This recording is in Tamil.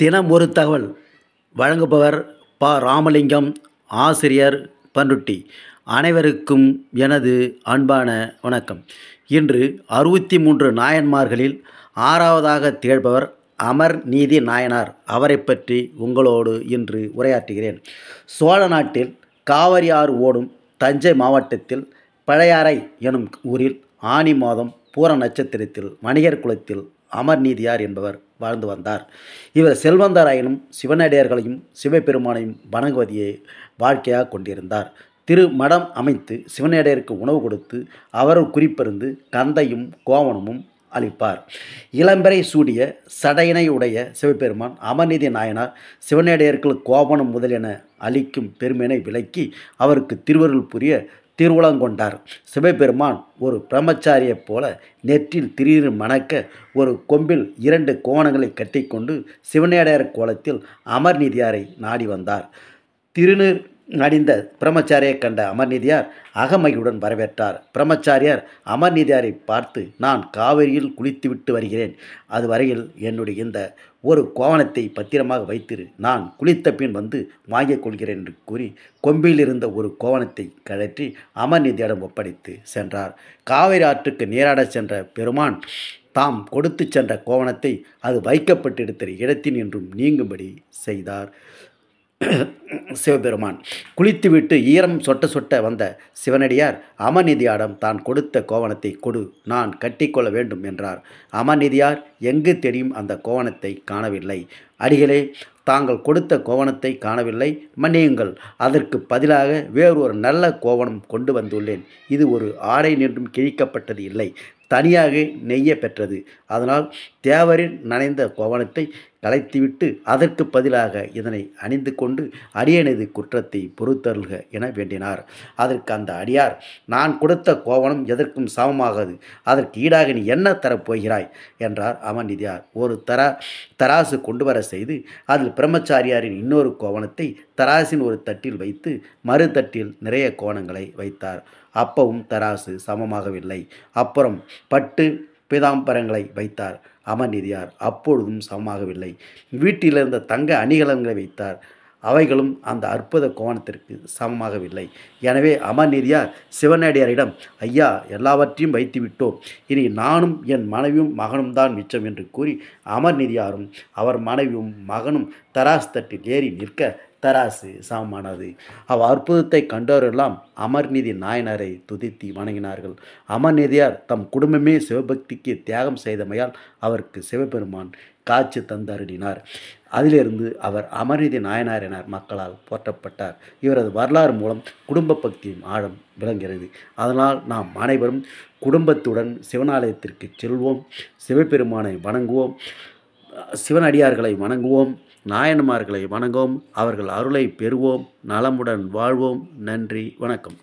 தினம் ஒரு தகவல். வழங்குபவர் ப. ராமலிங்கம் ஆசிரியர் பண்ருட்டி அனைவருக்கும் எனது அன்பான வணக்கம். இன்று அறுபத்தி மூன்று நாயன்மார்களில் ஆறாவதாக திகழ்பவர் அமர் நீதி நாயனார் அவரை பற்றி உங்களோடு இன்று உரையாற்றுகிறேன். சோழ நாட்டில் காவிரி ஆறு ஓடும் தஞ்சை மாவட்டத்தில் பழையாறை எனும் ஊரில் ஆனி மாதம் பூர நட்சத்திரத்தில் வணிகர் குலத்தில் அமர்நீதியார் என்பவர் வாழ்ந்து வந்தார். இவர் செல்வந்தராயினும் சிவனடியார்களையும் சிவபெருமானையும் வணங்குவதையே வாழ்க்கையாக கொண்டிருந்தார். திரு மடம் அமைத்து சிவனடியாருக்கு உணவு கொடுத்து அவர் குறிப்பிருந்து கந்தையும் கோவணமும் அளிப்பார். இளம்பெறை சூடிய சடையினை உடைய சிவபெருமான் அமர்நீதி நாயனார் சிவனடியார்கள் கோவணம் முதலென அளிக்கும் பெருமையினை விலக்கி அவருக்கு திருவருள் புரிய திருவுளங்கொண்டார் சிவபெருமான் ஒரு பிரம்மச்சாரியைப் போல நெற்றில் திடீர் மணக்க ஒரு கொம்பில் இரண்டு கோணங்களை கட்டிக்கொண்டு சிவனேடையர் கோலத்தில் அமர்நிதியாரை நாடி வந்தார். திருநீர் அணிந்த பிரம்மச்சாரியை கண்ட அமர்நீதியார் அகமையுடன் வரவேற்றார். பிரம்மச்சாரியார் அமர்நீதியாரை பார்த்து நான் காவிரியில் குளித்துவிட்டு வருகிறேன். அது வரையில் என்னுடைய இந்த ஒரு கோவணத்தை பத்திரமாக வைத்திரு. நான் குளித்த பின் வந்து வாங்கிக் கொள்கிறேன் என்று கூறி கொம்பில் இருந்த ஒரு கோவணத்தை கழற்றி அமர்நீதியிடம் ஒப்படைத்து சென்றார். காவிரி ஆற்றுக்கு நீராடச் சென்ற பெருமான் தாம் கொடுத்து சென்ற கோவணத்தை அது வைக்கப்பட்டிருக்கிற இடத்தின் என்றும் நீங்கும்படி செய்தார். சிவபெருமான். குளித்துவிட்டு ஈரம் சொட்ட சொட்ட வந்த சிவனடியார் அமநிதியாடம் தான் கொடுத்த கோவணத்தை கொடு நான் கட்டிக்கொள்ள வேண்டும் என்றார். அமநிதியார் எங்கு தெரியும் அந்த கோவணத்தை காணவில்லை? அடிகளே தாங்கள் கொடுத்த கோவணத்தை காணவில்லை. மன்னியுங்கள். அதற்கு பதிலாக வேறு ஒரு நல்ல கோவணம் கொண்டு வந்துள்ளேன். இது ஒரு ஆடை நின்றும் கிழிக்கப்பட்டது இல்லை. தனியாக நெய்ய பெற்றது. அதனால் தேவரின் நனைந்த கோவணத்தை கலைத்துவிட்டு அதற்கு பதிலாக இதனை அணிந்து கொண்டு அடியனது குற்றத்தை பொறுத்தருள்க என வேண்டினார். அதற்கு அந்த அடியார் நான் கொடுத்த கோவணம் எதற்கும் சமமாகாது. அதற்கு ஈடாக நீ என்ன தரப்போகிறாய்? என்றார் அமநிதியார் ஒரு தரா தராசு கொண்டு வர செய்து அதில் பிரம்மச்சாரியாரின் இன்னொரு கோவணத்தை தராசின் ஒரு தட்டில் வைத்து மறு தட்டில் நிறைய கோணங்களை வைத்தார். அப்பவும் தராசு சமமாகவில்லை. அப்புறம் பட்டு பிதாம்பரங்களை வைத்தார். அமர்நிதியார் அப்பொழுதும் சமமாகவில்லை. வீட்டில் இருந்த தங்க அணிகலன்களை வைத்தார். அவைகளும் அந்த அற்புத கோணத்திற்கு சமமாகவில்லை. எனவே அமர்நீதியார் சிவனடியாரிடம் ஐயா எல்லாவற்றையும் வைத்து விட்டோம் இனி நானும் என் மனைவியும் மகனும் தான் மிச்சம் என்று கூறி அமர்நீதியாரும் அவர் மனைவியும் மகனும் தராஸ் தட்டில் ஏறி நிற்க தராசு சமமானது. அவ் அற்புதத்தை கண்டவரெல்லாம் அமர்நீதி நாயனரை துதித்து வணங்கினார்கள். அமர்நீதியார் தம் குடும்பமே சிவபக்திக்கு தியாகம் செய்தமையால் அவருக்கு சிவபெருமான் காட்சி தந்தருடினார். அதிலிருந்து அவர் அமர்நீதி நாயனார் என மக்களால் போற்றப்பட்டார். இவரது வரலாறு மூலம் குடும்ப பக்தியின் ஆழம் விளங்குகிறது. அதனால் நாம் அனைவரும் குடும்பத்துடன் சிவனாலயத்திற்கு செல்வோம். சிவபெருமானை வணங்குவோம். சிவனடியார்களை வணங்குவோம். நாயன்மார்களை வணங்குவோம். அவர்கள் அருளை பெறுவோம். நலமுடன் வாழ்வோம். நன்றி. வணக்கம்.